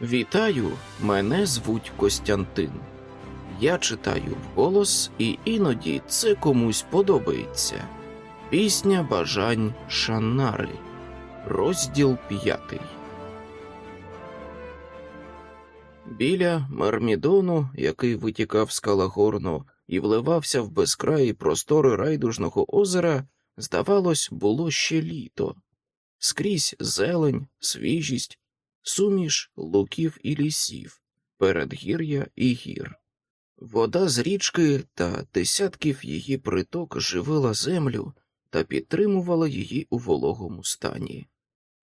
Вітаю, мене звуть Костянтин. Я читаю вголос, і іноді це комусь подобається. Пісня бажань Шанари. Розділ п'ятий. Біля Мармідону, який витікав з Калагорну і вливався в безкраї простори райдужного озера, здавалось, було ще літо. Скрізь зелень, свіжість, суміш луків і лісів, передгір'я і гір. Вода з річки та десятків її приток живила землю та підтримувала її у вологому стані.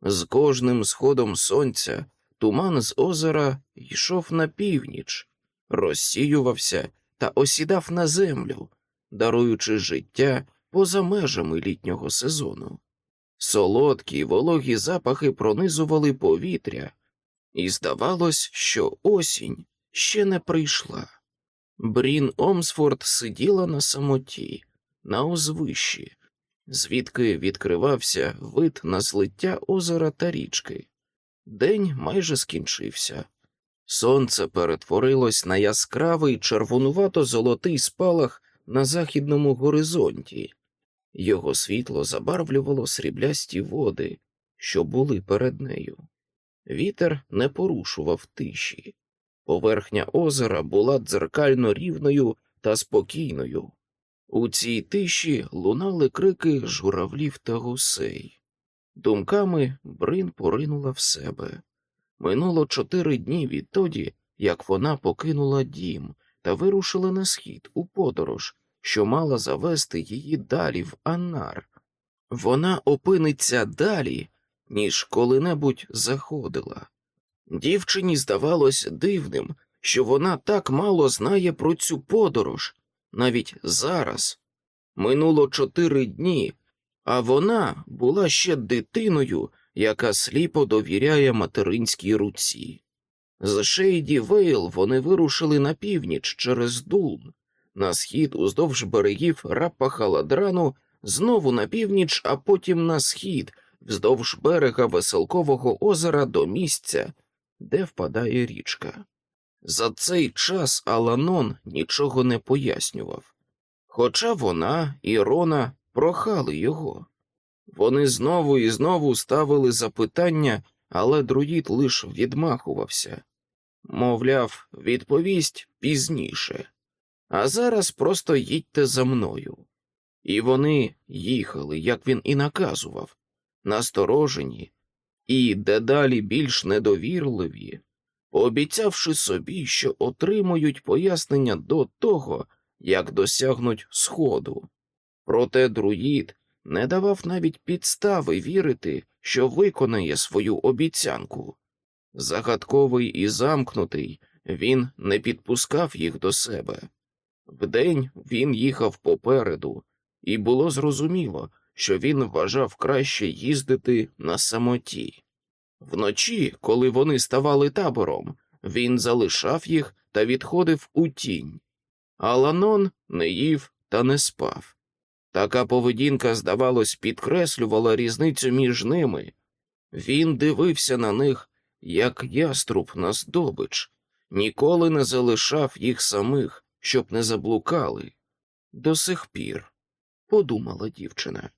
З кожним сходом сонця туман з озера йшов на північ, розсіювався та осідав на землю, даруючи життя поза межами літнього сезону. Солодкі вологі запахи пронизували повітря, і здавалось, що осінь ще не прийшла. Брін Омсфорд сиділа на самоті, на узвищі, звідки відкривався вид на злиття озера та річки. День майже скінчився. Сонце перетворилось на яскравий червонувато-золотий спалах на західному горизонті. Його світло забарвлювало сріблясті води, що були перед нею. Вітер не порушував тиші. Поверхня озера була дзеркально рівною та спокійною. У цій тиші лунали крики журавлів та гусей. Думками Брин поринула в себе. Минуло чотири дні відтоді, як вона покинула дім та вирушила на схід у подорож, що мала завести її далі в Аннар. Вона опиниться далі, ніж коли-небудь заходила. Дівчині здавалось дивним, що вона так мало знає про цю подорож, навіть зараз. Минуло чотири дні, а вона була ще дитиною, яка сліпо довіряє материнській руці. З Шейді Вейл вони вирушили на північ через Дун, на схід уздовж берегів Раппа Халадрану, знову на північ, а потім на схід, вздовж берега Веселкового озера до місця, де впадає річка. За цей час Аланон нічого не пояснював, хоча вона і Рона прохали його. Вони знову і знову ставили запитання, але друїд лиш відмахувався. Мовляв, відповість пізніше. А зараз просто їдьте за мною. І вони їхали, як він і наказував, насторожені і дедалі більш недовірливі, пообіцявши собі, що отримують пояснення до того, як досягнуть сходу. Проте друїд не давав навіть підстави вірити, що виконає свою обіцянку. Загадковий і замкнутий, він не підпускав їх до себе. Вдень він їхав попереду, і було зрозуміло, що він вважав краще їздити на самоті. Вночі, коли вони ставали табором, він залишав їх та відходив у тінь. Аланон не їв та не спав. Така поведінка, здавалось, підкреслювала різницю між ними. Він дивився на них, як яструб на здобич, ніколи не залишав їх самих, щоб не заблукали. До сих пір, подумала дівчина.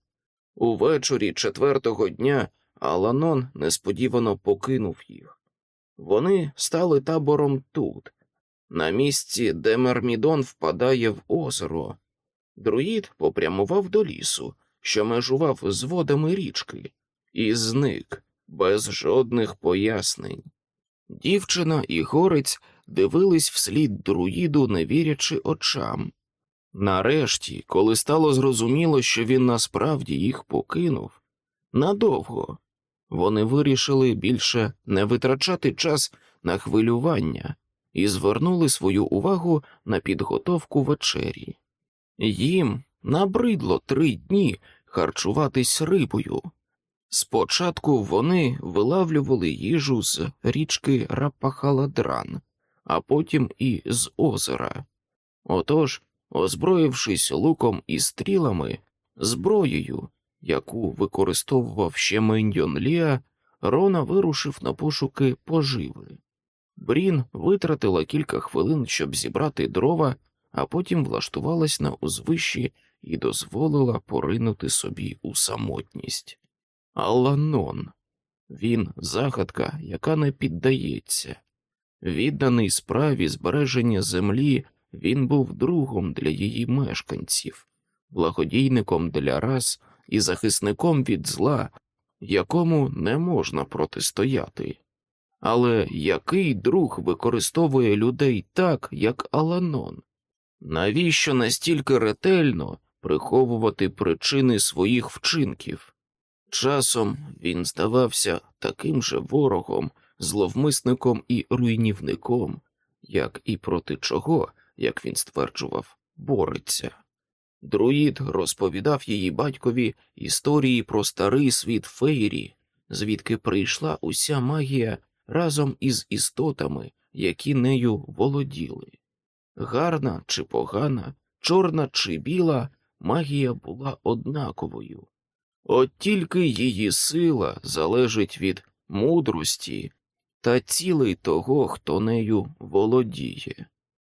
Увечері четвертого дня Аланон несподівано покинув їх. Вони стали табором тут, на місці, де Мермідон впадає в озеро. Друїд попрямував до лісу, що межував з водами річки, і зник без жодних пояснень. Дівчина і горець дивились вслід друїду, не вірячи очам. Нарешті, коли стало зрозуміло, що він насправді їх покинув, надовго вони вирішили більше не витрачати час на хвилювання і звернули свою увагу на підготовку вечері. Їм набридло три дні харчуватись рибою. Спочатку вони вилавлювали їжу з річки Рапахаладран, а потім і з озера. Отож, озброївшись луком і стрілами, зброєю, яку використовував ще Мендьон Ліа, Рона вирушив на пошуки поживи. Брін витратила кілька хвилин, щоб зібрати дрова, а потім влаштувалась на узвищі і дозволила поринути собі у самотність. Аланон він загадка, яка не піддається. Відданий справі збереження землі, він був другом для її мешканців, благодійником для рас і захисником від зла, якому не можна протистояти. Але який друг використовує людей так, як Аланон? Навіщо настільки ретельно приховувати причини своїх вчинків? Часом він здавався таким же ворогом, зловмисником і руйнівником, як і проти чого, як він стверджував, бореться. Друїд розповідав її батькові історії про старий світ Фейрі, звідки прийшла уся магія разом із істотами, які нею володіли. Гарна чи погана, чорна чи біла, магія була однаковою. От тільки її сила залежить від мудрості та цілей того, хто нею володіє.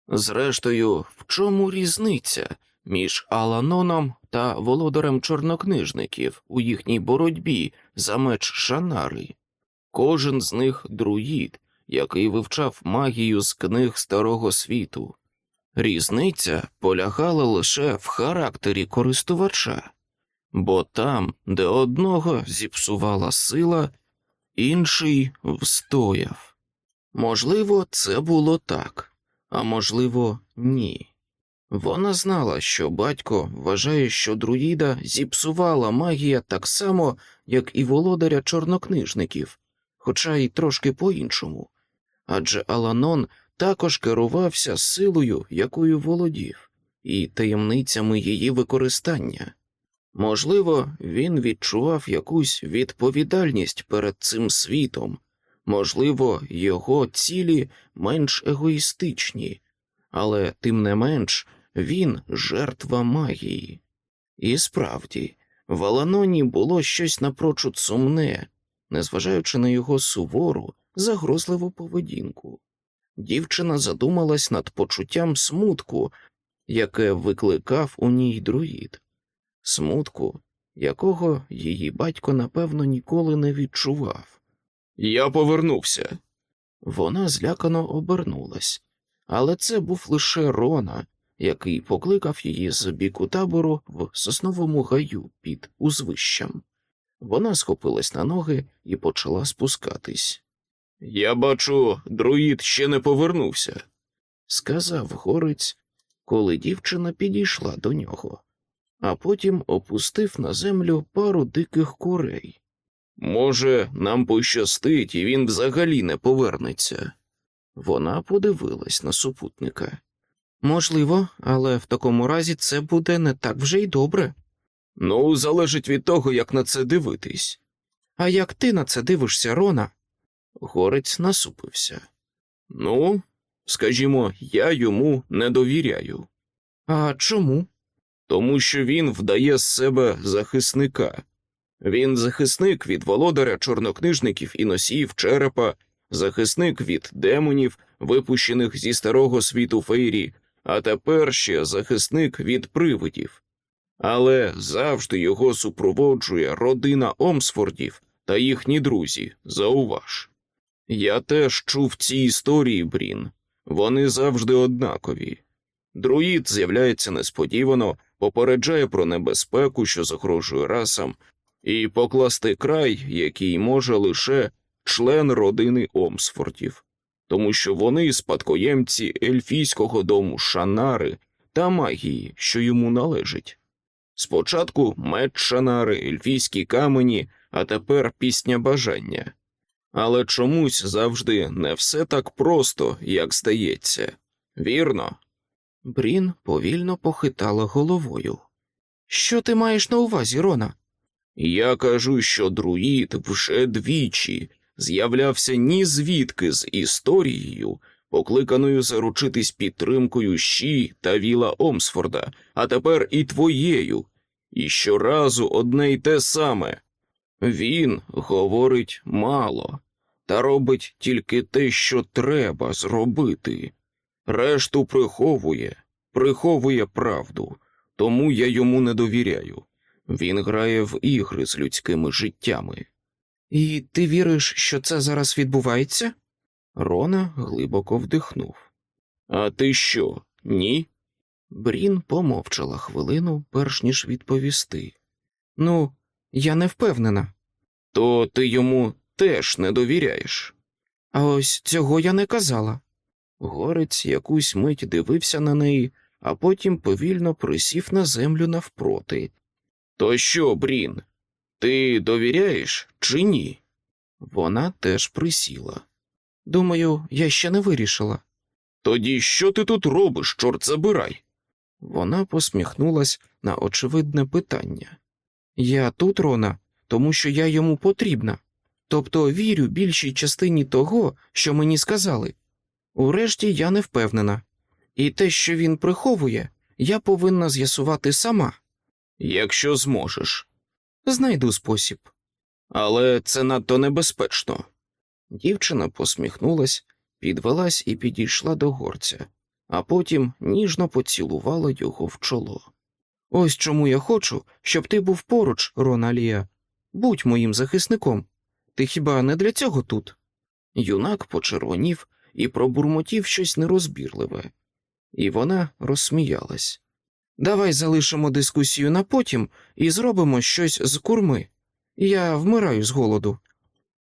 Зрештою, в чому різниця між Аланоном та володарем чорнокнижників у їхній боротьбі за меч Шанари? Кожен з них друїд, який вивчав магію з книг Старого світу. Різниця полягала лише в характері користувача, бо там, де одного зіпсувала сила, інший встояв. Можливо, це було так, а можливо, ні. Вона знала, що батько вважає, що друїда зіпсувала магія так само, як і володаря чорнокнижників, хоча й трошки по-іншому, адже Аланон також керувався силою, якою володів, і таємницями її використання. Можливо, він відчував якусь відповідальність перед цим світом, можливо, його цілі менш егоїстичні, але тим не менш він жертва магії. І справді, в Аланоні було щось напрочуд сумне, незважаючи на його сувору, загрозливу поведінку. Дівчина задумалась над почуттям смутку, яке викликав у ній друїд, смутку, якого її батько, напевно, ніколи не відчував. Я повернувся. Вона злякано обернулась, але це був лише Рона, який покликав її з біку табору в сосновому гаю під узвищем. Вона схопилась на ноги і почала спускатись. Я бачу, друїд ще не повернувся, сказав горець, коли дівчина підійшла до нього, а потім опустив на землю пару диких курей. Може, нам пощастить, і він взагалі не повернеться. Вона подивилась на супутника. Можливо, але в такому разі це буде не так вже й добре. Ну, залежить від того, як на це дивитись. А як ти на це дивишся, Рона? Горець насупився. Ну, скажімо, я йому не довіряю. А чому? Тому що він вдає з себе захисника. Він захисник від володаря чорнокнижників і носіїв черепа, захисник від демонів, випущених зі старого світу фейрі, а тепер ще захисник від привидів. Але завжди його супроводжує родина Омсфордів та їхні друзі, зауваж. Я теж чув ці історії, Брін, вони завжди однакові. Друїд з'являється несподівано, попереджає про небезпеку, що загрожує расам, і покласти край, який може лише член родини Омсфордів, тому що вони спадкоємці ельфійського дому Шанари та магії, що йому належить. Спочатку меч Шанари, ельфійські камені, а тепер пісня бажання. Але чомусь завжди не все так просто, як здається, вірно. Брін повільно похитала головою. Що ти маєш на увазі, Рона? Я кажу, що друїд вже двічі з'являвся ні звідки з історією, покликаною заручитись підтримкою щі та віла Омсфорда, а тепер і твоєю, і щоразу одне й те саме. Він говорить мало, та робить тільки те, що треба зробити. Решту приховує, приховує правду, тому я йому не довіряю. Він грає в ігри з людськими життями. І ти віриш, що це зараз відбувається? Рона глибоко вдихнув. А ти що, ні? Брін помовчала хвилину, перш ніж відповісти. Ну, я не впевнена. То ти йому теж не довіряєш. А ось цього я не казала. Горець якусь мить дивився на неї, а потім повільно присів на землю навпроти. То що, Брін, ти довіряєш чи ні? Вона теж присіла. Думаю, я ще не вирішила. Тоді що ти тут робиш, чорт забирай? Вона посміхнулась на очевидне питання. Я тут, Рона, тому що я йому потрібна, тобто вірю більшій частині того, що мені сказали. Урешті я не впевнена, і те, що він приховує, я повинна з'ясувати сама. Якщо зможеш, знайду спосіб. Але це надто небезпечно. Дівчина посміхнулась, підвелась і підійшла до горця, а потім ніжно поцілувала його в чоло. Ось чому я хочу, щоб ти був поруч, Роналія. Будь моїм захисником. Ти хіба не для цього тут? Юнак почервонів і пробурмотів щось нерозбірливе, і вона розсміялась. Давай залишимо дискусію на потім і зробимо щось з курми. Я вмираю з голоду.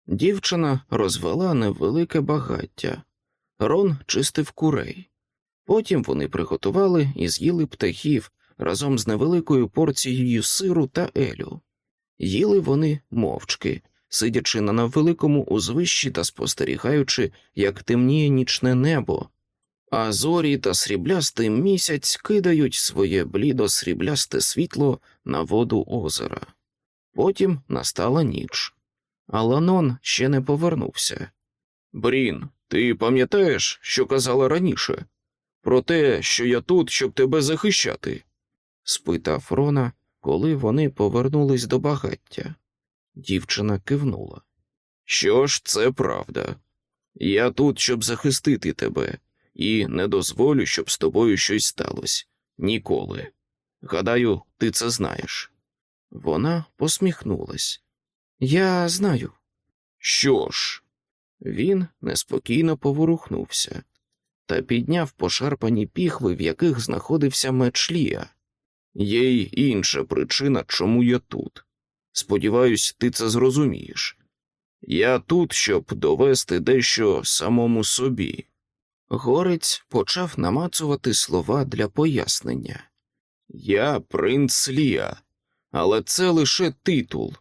Дівчина розвела невелике багаття. Рон чистив курей. Потім вони приготували і з'їли птахів разом з невеликою порцією сиру та елю. Їли вони мовчки, сидячи на невеликому узвищі та спостерігаючи, як темніє нічне небо, а зорі та сріблястий місяць кидають своє блідо сріблясте світло на воду озера. Потім настала ніч. Аланон ще не повернувся. Брін, ти пам'ятаєш, що казала раніше? Про те, що я тут, щоб тебе захищати? спитав Рона, коли вони повернулись до багаття. Дівчина кивнула. Що ж, це правда. Я тут, щоб захистити тебе, і не дозволю, щоб з тобою щось сталося. Ніколи. Гадаю, ти це знаєш. Вона посміхнулась. Я знаю. Що ж? Він неспокійно поворухнувся та підняв пошарпані піхви, в яких знаходився меч Лія. Є й інша причина, чому я тут. Сподіваюсь, ти це зрозумієш. Я тут, щоб довести дещо самому собі. Горець почав намацувати слова для пояснення. Я принц Лія, але це лише титул.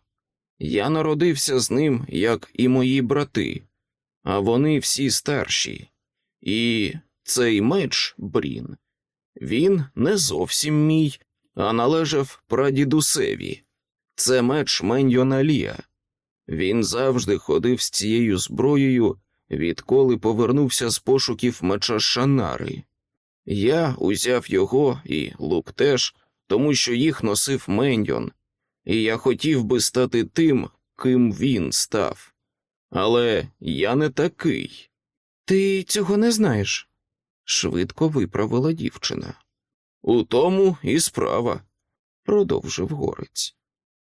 Я народився з ним, як і мої брати, а вони всі старші. І цей меч Брін, він не зовсім мій, а належав прадідусеві. Це меч Меньйона Лія. Він завжди ходив з цією зброєю, відколи повернувся з пошуків меча Шанари. Я узяв його і лук теж, тому що їх носив Меньйон, і я хотів би стати тим, ким він став. Але я не такий. Ти цього не знаєш, швидко виправила дівчина. У тому і справа, продовжив горець.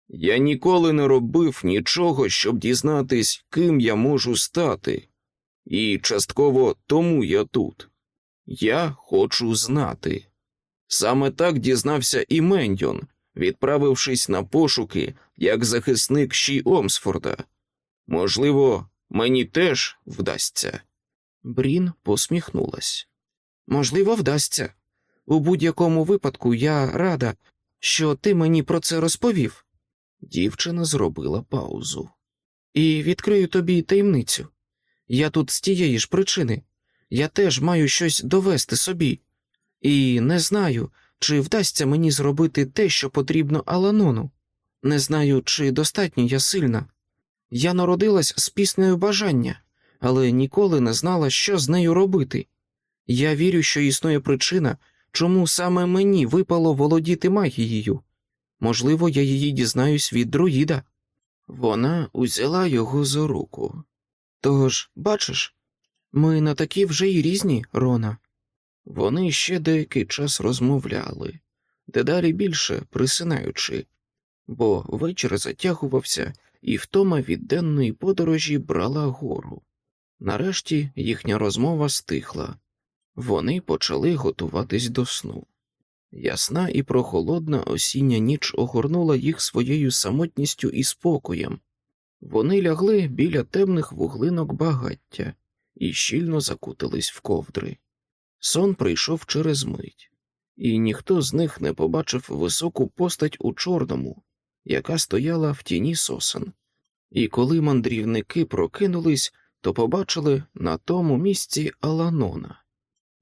Я ніколи не робив нічого, щоб дізнатись, ким я можу стати, і частково тому я тут. Я хочу знати. Саме так дізнався і Мендьон, відправившись на пошуки як захисник Ші Омсфорда. Можливо, мені теж вдасться. Брін посміхнулась. Можливо, вдасться. У будь-якому випадку я рада, що ти мені про це розповів. Дівчина зробила паузу. І відкрию тобі таємницю. Я тут з тієї ж причини. Я теж маю щось довести собі, і не знаю, чи вдасться мені зробити те, що потрібно Аланону. Не знаю, чи достатньо я сильна. Я народилась з піснею бажання, але ніколи не знала, що з нею робити. Я вірю, що існує причина, чому саме мені випало володіти магією. Можливо, я її дізнаюсь від друїда. Вона узяла його за руку. Тож, бачиш, ми на такі вже й різні, Рона. Вони ще деякий час розмовляли, дедалі більше присинаючи, бо вечір затягувався, і втома від денної подорожі брала гору. Нарешті їхня розмова стихла, вони почали готуватись до сну. Ясна і прохолодна осіння ніч огорнула їх своєю самотністю і спокоєм. Вони лягли біля темних вуглинок багаття і щільно закутились в ковдри. Сон прийшов через мить, і ніхто з них не побачив високу постать у чорному, яка стояла в тіні сосен. І коли мандрівники прокинулись, то побачили на тому місці Аланона.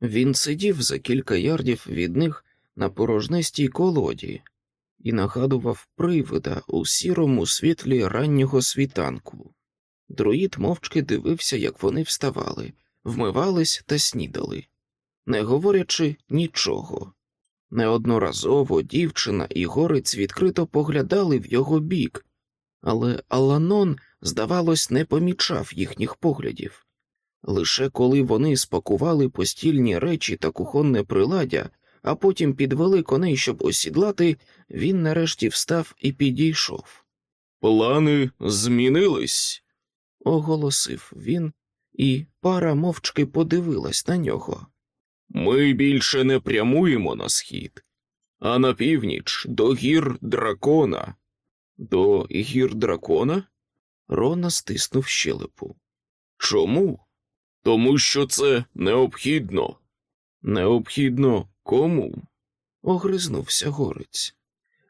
Він сидів за кілька ярдів від них на порожнистій колоді і нагадував привида у сірому світлі раннього світанку. Друїд мовчки дивився, як вони вставали, вмивались та снідали, не говорячи нічого. Неодноразово дівчина і горець відкрито поглядали в його бік, але Аланон, здавалось, не помічав їхніх поглядів. Лише коли вони спакували постільні речі та кухонне приладдя, а потім підвели коней, щоб осідлати, він нарешті встав і підійшов. Плани змінились, оголосив він, і пара мовчки подивилась на нього. Ми більше не прямуємо на схід, а на північ до гір дракона. До гір дракона? Рона стиснув щелепу. Чому? Тому що це необхідно. Необхідно кому? огризнувся горець.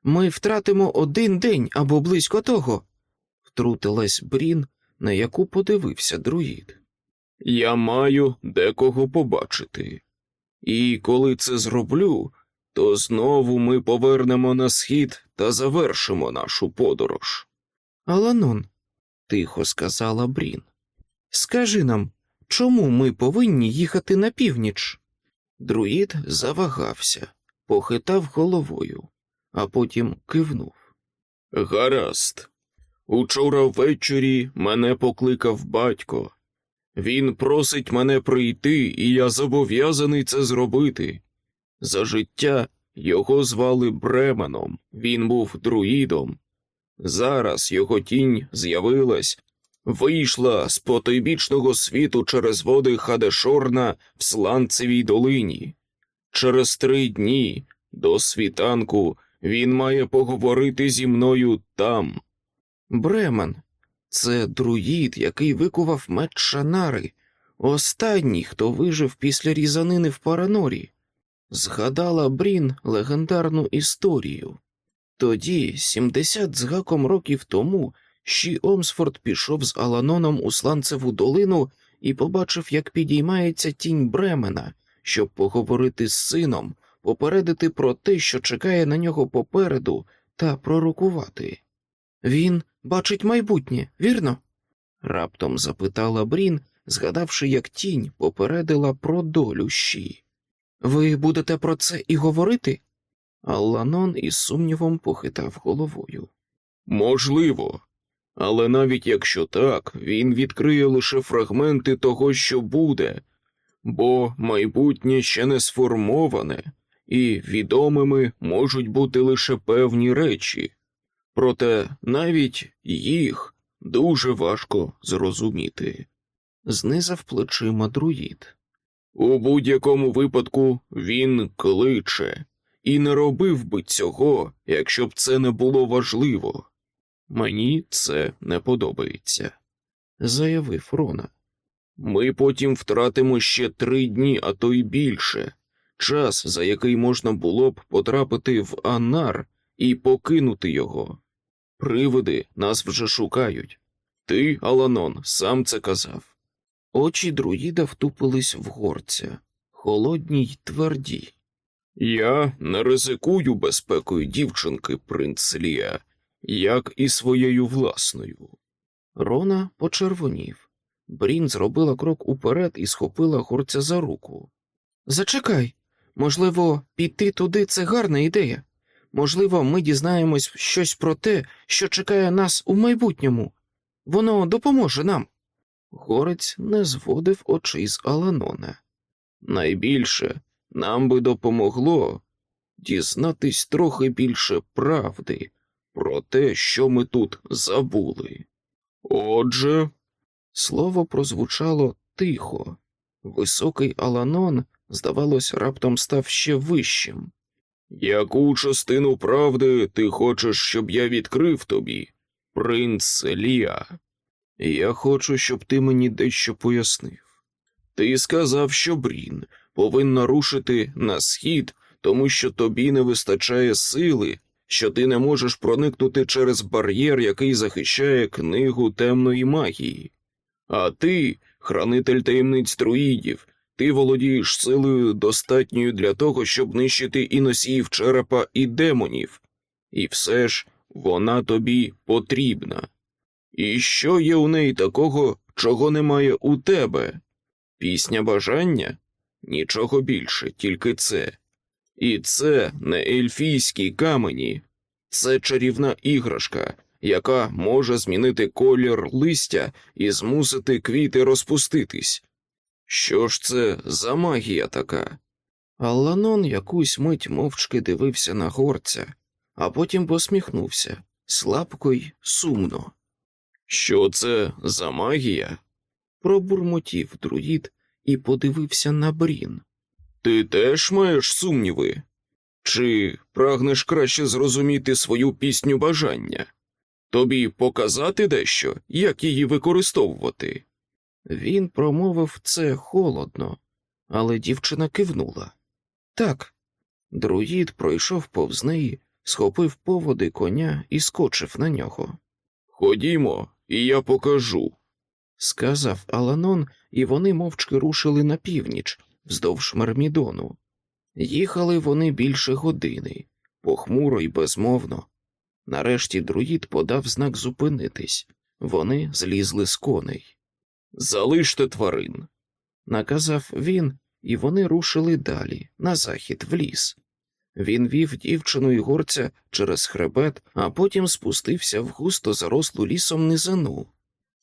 Ми втратимо один день або близько того, втрутилась Брін, на яку подивився друїд. Я маю декого побачити, і коли це зроблю, то знову ми повернемо на схід та завершимо нашу подорож. Аланон, тихо сказала Брін, скажи нам, чому ми повинні їхати на північ? Друїд завагався, похитав головою, а потім кивнув. Гаразд. Учора ввечері мене покликав батько. Він просить мене прийти, і я зобов'язаний це зробити. За життя його звали Бременом, він був друїдом. Зараз його тінь з'явилась, вийшла з потойбічного світу через води Хадешорна в Сланцевій долині. Через три дні до світанку він має поговорити зі мною там. Бремен, це друїд, який викував меч Шанари, останній, хто вижив після різанини в Паранорі. Згадала Брін легендарну історію. Тоді, сімдесят з гаком років тому, Щі Омсфорд пішов з Аланоном у Сланцеву долину і побачив, як підіймається тінь Бремена, щоб поговорити з сином, попередити про те, що чекає на нього попереду, та пророкувати. Він бачить майбутнє, вірно? раптом запитала Брін, згадавши, як тінь попередила про долю щі. Ви будете про це і говорити? Алланон із сумнівом похитав головою. Можливо, але навіть якщо так, він відкриє лише фрагменти того, що буде, бо майбутнє ще не сформоване, і відомими можуть бути лише певні речі, проте навіть їх дуже важко зрозуміти. Знизав плечима друїд. У будь-якому випадку він кличе, і не робив би цього, якщо б це не було важливо. Мені це не подобається, заявив Рона. Ми потім втратимо ще три дні, а то й більше, час, за який можна було б потрапити в Анар і покинути його. Привиди нас вже шукають. Ти, Аланон, сам це казав. Очі друїда втупились в горця, холодні й тверді. Я не ризикую безпекою дівчинки, принц Лія, як і своєю власною. Рона почервонів. Брін зробила крок уперед і схопила горця за руку. Зачекай, можливо, піти туди це гарна ідея. Можливо, ми дізнаємось щось про те, що чекає нас у майбутньому. Воно допоможе нам. Горець не зводив очей з Аланона. Найбільше нам би допомогло дізнатись трохи більше правди про те, що ми тут забули. Отже, Слово прозвучало тихо. Високий Аланон, здавалось, раптом став ще вищим. яку частину правди ти хочеш, щоб я відкрив тобі, принц Ліа? Я хочу, щоб ти мені дещо пояснив. Ти сказав, що Брін повинна рушити на схід, тому що тобі не вистачає сили, що ти не можеш проникнути через бар'єр, який захищає книгу темної магії. А ти, хранитель таємниць друїдів, ти володієш силою достатньою для того, щоб нищити і носіїв черепа, і демонів, і все ж вона тобі потрібна. І що є у неї такого, чого немає у тебе? Пісня бажання? Нічого більше, тільки це. І це не ельфійські камені, це чарівна іграшка, яка може змінити колір листя і змусити квіти розпуститись. Що ж це за магія така? Алланон якусь мить мовчки дивився на горця, а потім посміхнувся слабко й сумно. Що це за магія? Пробурмотів друїд і подивився на брін. Ти теж маєш сумніви? Чи прагнеш краще зрозуміти свою пісню бажання? Тобі показати дещо, як її використовувати? Він промовив це холодно, але дівчина кивнула. Так. Друїд пройшов повз неї, схопив поводи коня і скочив на нього. Ходімо, і я покажу. Сказав Аланон, і вони мовчки рушили на північ, вздовж Мермідону. Їхали вони більше години, похмуро й безмовно. Нарешті друїд подав знак зупинитись. Вони злізли з коней. Залиште тварин. Наказав він, і вони рушили далі, на захід, в ліс. Він вів дівчину і горця через хребет, а потім спустився в густо зарослу лісом низину.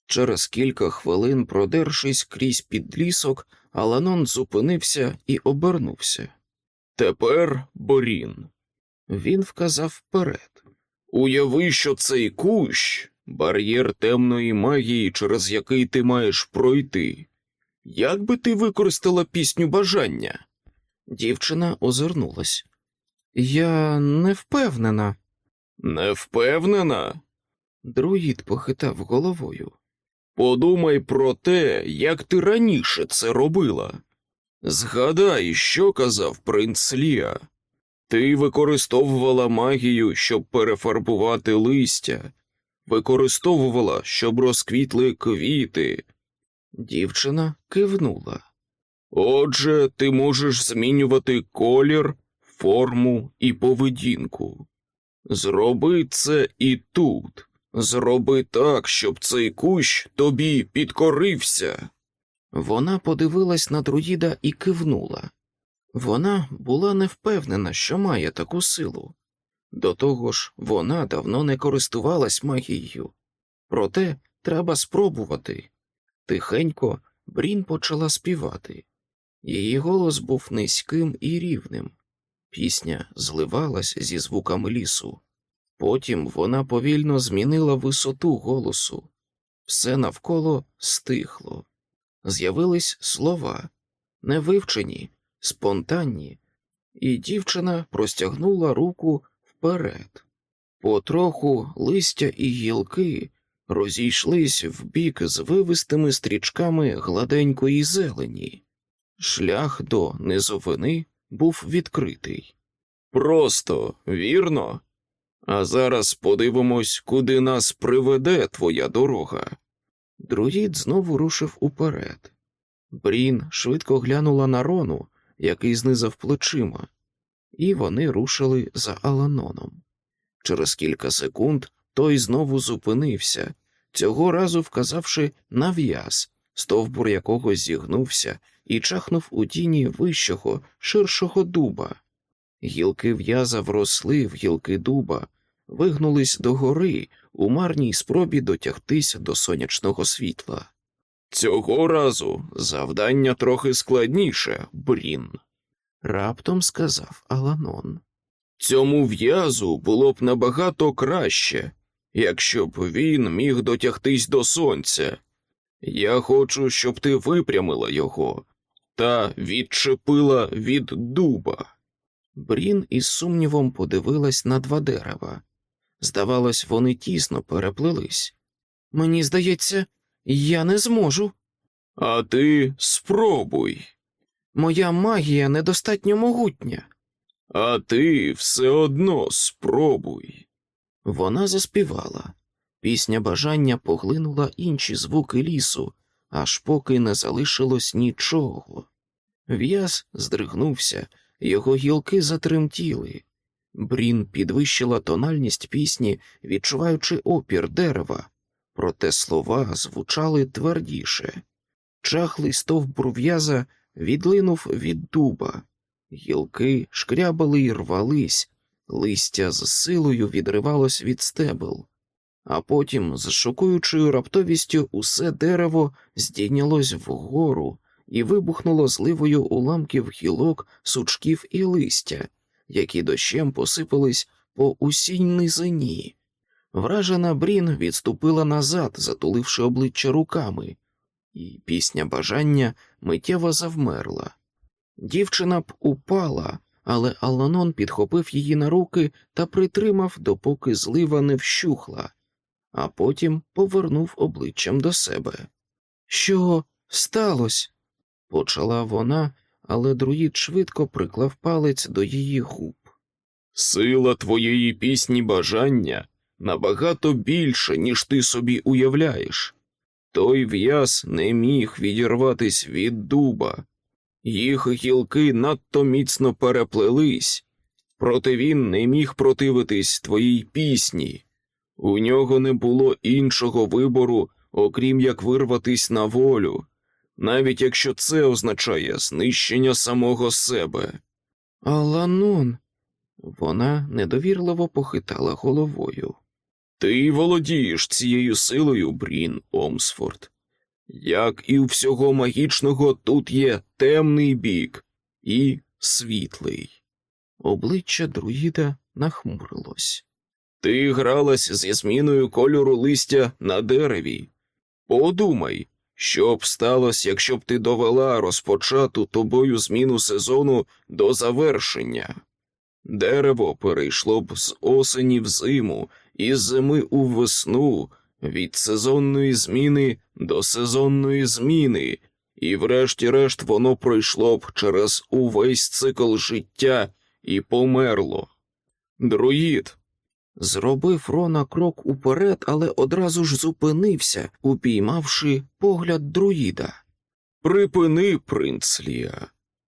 Через кілька хвилин, продершись крізь підлісок, Аланон зупинився і обернувся. Тепер Борін. Він вказав вперед. Уяви, що цей кущ бар'єр темної магії, через який ти маєш пройти. Як би ти використала пісню бажання? Дівчина озирнулась. Я не впевнена. Не впевнена? Друїд похитав головою. Подумай про те, як ти раніше це робила. Згадай, що казав принц Ліа. Ти використовувала магію, щоб перефарбувати листя, використовувала, щоб розквітли квіти. Дівчина кивнула. Отже, ти можеш змінювати колір, форму і поведінку. Зроби це і тут. Зроби так, щоб цей кущ тобі підкорився. Вона подивилась на друїда і кивнула. Вона була не впевнена, що має таку силу. До того ж, вона давно не користувалась магією. Проте треба спробувати. Тихенько Брін почала співати. Її голос був низьким і рівним. Пісня зливалась зі звуками лісу. Потім вона повільно змінила висоту голосу. Все навколо стихло. З'явились слова, невивчені, спонтанні, і дівчина простягнула руку вперед. Потроху листя і гілки розійшлись вбік з вивистими стрічками гладенької зелені. Шлях до низовини був відкритий. Просто, вірно? А зараз подивимось, куди нас приведе твоя дорога. Друїд знову рушив уперед. Брін швидко глянула на Рону, який знизав плечима, і вони рушили за Аланоном. Через кілька секунд той знову зупинився, цього разу вказавши на в'яз, стовбур якого зігнувся і чахнув у тіні вищого, ширшого дуба. Гілки в'яза вросли в гілки дуба, вигнулись догори у марній спробі дотягтися до сонячного світла. Цього разу завдання трохи складніше, Брін. Раптом сказав Аланон. Цьому в'язу було б набагато краще, якщо б він міг дотягтись до сонця. Я хочу, щоб ти випрямила його та відчепила від дуба. Брін із сумнівом подивилась на два дерева. Здавалось, вони тісно переплелись. Мені здається, я не зможу. А ти спробуй, Моя магія недостатньо могутня. а ти все одно спробуй. Вона заспівала. Пісня бажання поглинула інші звуки лісу, аж поки не залишилось нічого. В'яз здригнувся, його гілки затремтіли. Брін підвищила тональність пісні, відчуваючи опір дерева, проте слова звучали твердіше. Чахлий стовбур в'яза відлинув від дуба, гілки шкрябали й рвались, листя з силою відривалось від стебел, а потім, з шокуючою раптовістю, усе дерево здійнялось вгору і вибухнуло зливою уламків гілок, сучків і листя, які дощем посипались по усій низині. Вражена Брін відступила назад, затуливши обличчя руками, і пісня бажання миттєво завмерла. Дівчина б упала, але Аланон підхопив її на руки та притримав, допоки злива не вщухла, а потім повернув обличчям до себе. Що сталося? почала вона, але друїд швидко приклав палець до її губ. Сила твоєї пісні бажання набагато більше, ніж ти собі уявляєш. Той в'яз не міг відірватись від дуба, їх гілки надто міцно переплелись, проте він не міг противитись твоїй пісні. У нього не було іншого вибору, окрім як вирватись на волю, навіть якщо це означає знищення самого себе. Аланон. Вона недовірливо похитала головою. Ти володієш цією силою, Брін Омсфорд. Як і у всього магічного, тут є темний бік і світлий. Обличчя друїда нахмурилось. Ти гралась зі зміною кольору листя на дереві. Подумай, що б сталося, якщо б ти довела розпочату тобою зміну сезону до завершення. Дерево перейшло б з осені в зиму, і з зими у весну, від сезонної зміни до сезонної зміни, і врешті-решт воно пройшло б через увесь цикл життя і померло. Друїд, Зробив Рона крок уперед, але одразу ж зупинився, упіймавши погляд друїда. припини, принц Лія.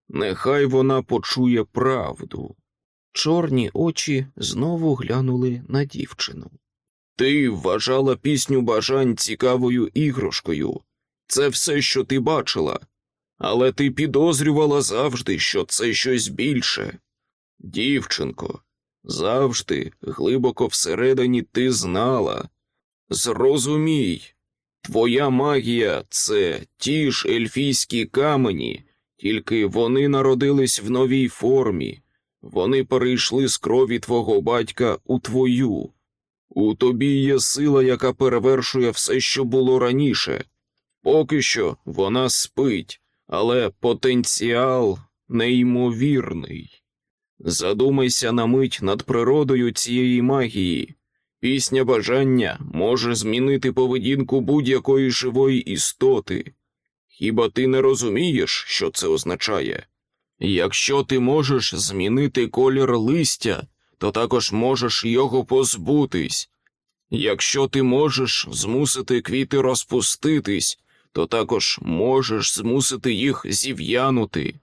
Нехай вона почує правду. Чорні очі знову глянули на дівчину. Ти вважала пісню бажань цікавою іграшкою. Це все, що ти бачила, але ти підозрювала завжди, що це щось більше. Дівчинко, завжди, глибоко всередині ти знала. Зрозумій, твоя магія це ті ж ельфійські камені, тільки вони народились в новій формі, вони перейшли з крові твого батька у твою. У тобі є сила, яка перевершує все, що було раніше. Поки що вона спить, але потенціал неймовірний. Задумайся на мить над природою цієї магії. Пісня бажання може змінити поведінку будь-якої живої істоти. Хіба ти не розумієш, що це означає? Якщо ти можеш змінити колір листя, то також можеш його позбутись. Якщо ти можеш змусити квіти розпуститись, то також можеш змусити їх зів'янути.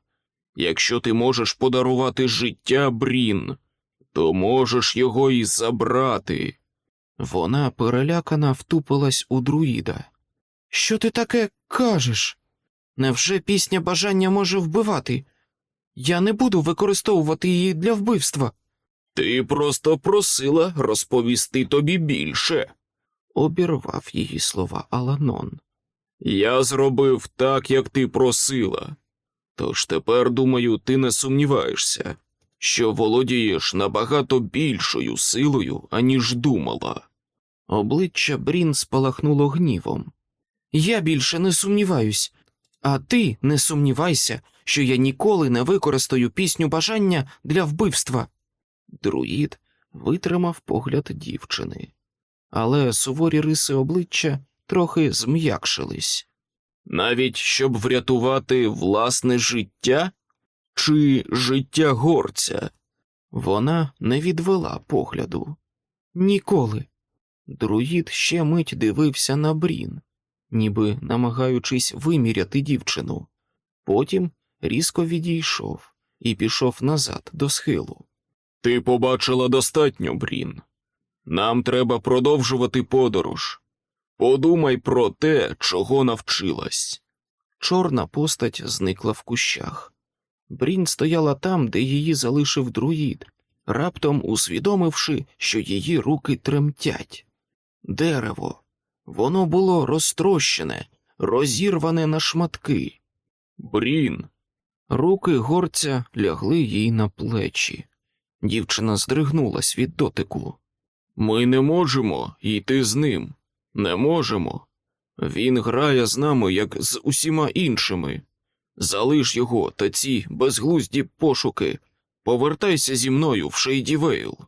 Якщо ти можеш подарувати життя Брін, то можеш його і забрати. Вона перелякана втупилась у друїда. Що ти таке кажеш? Невже пісня бажання може вбивати? Я не буду використовувати її для вбивства. Ти просто просила розповісти тобі більше. Обірвав її слова Аланон. Я зробив так, як ти просила. Тож тепер, думаю, ти не сумніваєшся, що володієш набагато більшою силою, аніж думала. Обличчя Брін спалахнуло гнівом. Я більше не сумніваюсь, а ти не сумнівайся, що я ніколи не використаю пісню бажання для вбивства. Друїд витримав погляд дівчини, але суворі риси обличчя трохи зм'якшились. Навіть щоб врятувати власне життя чи життя горця. Вона не відвела погляду. Ніколи. Друїд ще мить дивився на Брін, ніби намагаючись виміряти дівчину. Потім різко відійшов і пішов назад до схилу. Ти побачила достатньо, Брін. Нам треба продовжувати подорож. Подумай про те, чого навчилась. Чорна постать зникла в кущах. Брін стояла там, де її залишив друїд, раптом усвідомивши, що її руки тремтять. Дерево. Воно було розтрощене, розірване на шматки. Брін, Руки горця лягли їй на плечі. Дівчина здригнулась від дотику. ми не можемо йти з ним. Не можемо. Він грає з нами, як з усіма іншими. Залиш його та ці безглузді пошуки. Повертайся зі мною в Шейдівейл.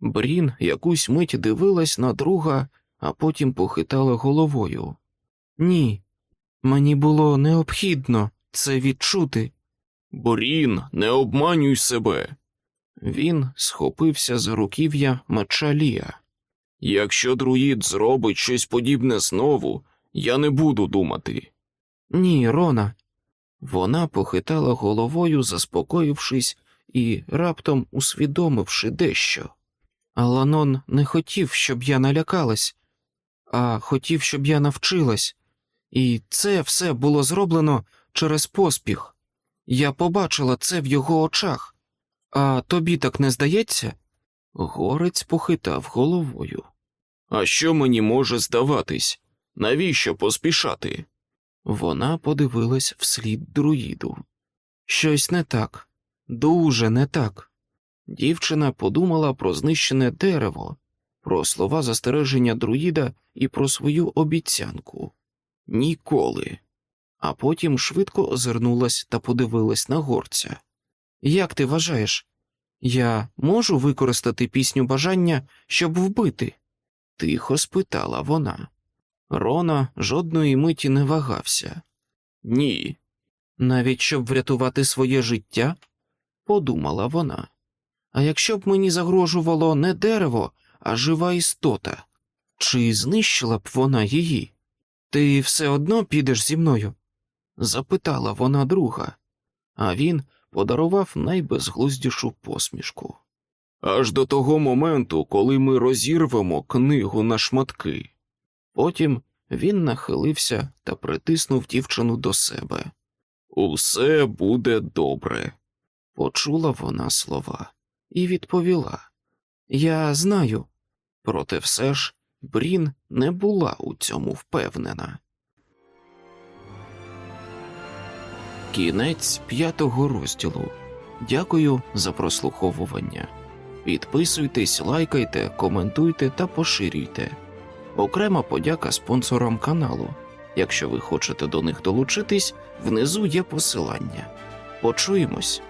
Брін якусь мить дивилась на друга, а потім похитала головою. Ні, мені було необхідно це відчути. Брін, не обманюй себе. Він схопився за руків'я меча Лія. Якщо друїд зробить щось подібне знову, я не буду думати. Ні, Рона. Вона похитала головою, заспокоївшись і раптом усвідомивши дещо. Аланон не хотів, щоб я налякалась, а хотів, щоб я навчилась, і це все було зроблено через поспіх. Я побачила це в його очах. А тобі так не здається? Горець похитав головою. А що мені може здаватись? Навіщо поспішати? Вона подивилась вслід друїду. Щось не так, дуже не так. Дівчина подумала про знищене дерево, про слова застереження друїда і про свою обіцянку ніколи. А потім швидко озирнулась та подивилась на горця. Як ти вважаєш, я можу використати пісню бажання, щоб вбити? Тихо спитала вона. Рона жодної миті не вагався. Ні. Навіть щоб врятувати своє життя, подумала вона. А якщо б мені загрожувало не дерево, а жива істота, чи знищила б вона її? Ти все одно підеш зі мною? запитала вона друга, а він подарував найбезглуздішу посмішку. Аж до того моменту, коли ми розірвемо книгу на шматки. Потім він нахилився та притиснув дівчину до себе. Усе буде добре. Почула вона слова і відповіла Я знаю, проте все ж Брін не була у цьому впевнена. Кінець п'ятого розділу. Дякую за прослуховування. Підписуйтесь, лайкайте, коментуйте та поширюйте. Окрема подяка спонсорам каналу. Якщо ви хочете до них долучитись, внизу є посилання. Почуємось.